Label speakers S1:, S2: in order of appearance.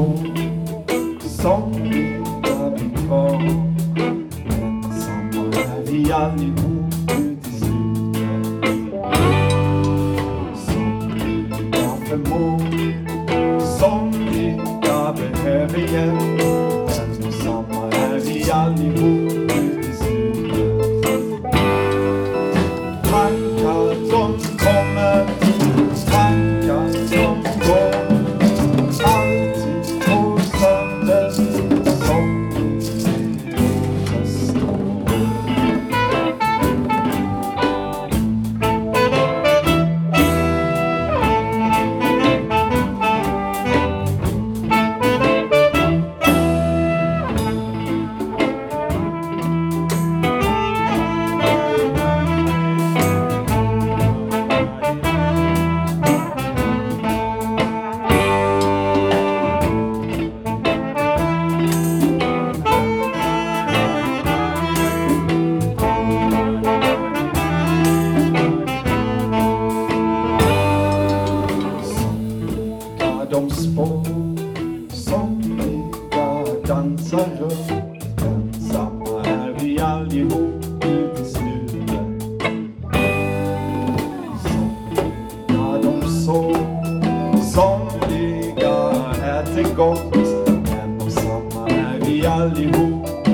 S1: skog som bildar vi kvar. Ensamma är vi allihop ut i slutet. Som vi har förmår, som vi behöver hjälp. Vi allihop ut i slutet. Somliga de såg somliga äter gott. Ensamma är vi allihop